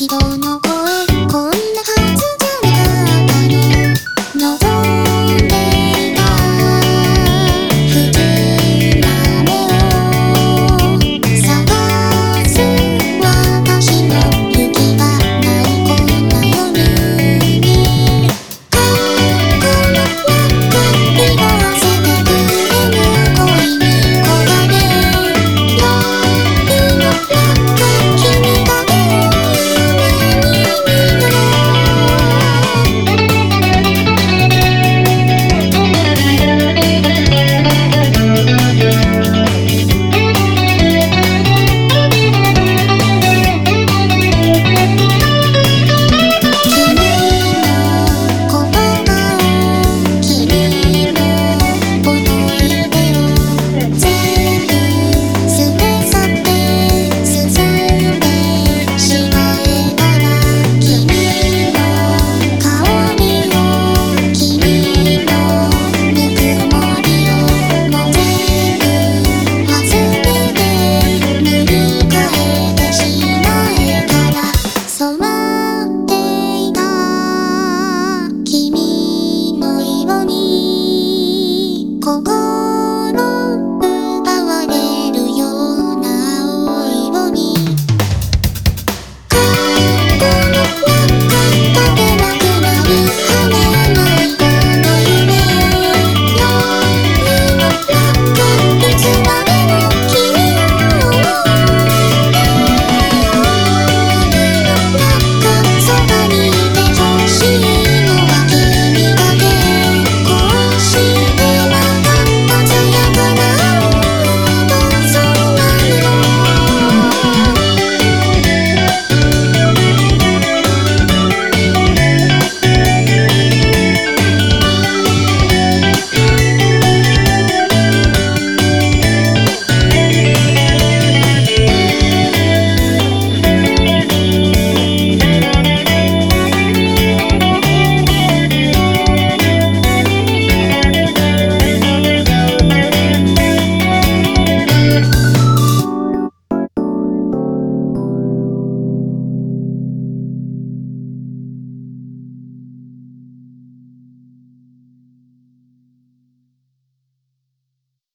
指導の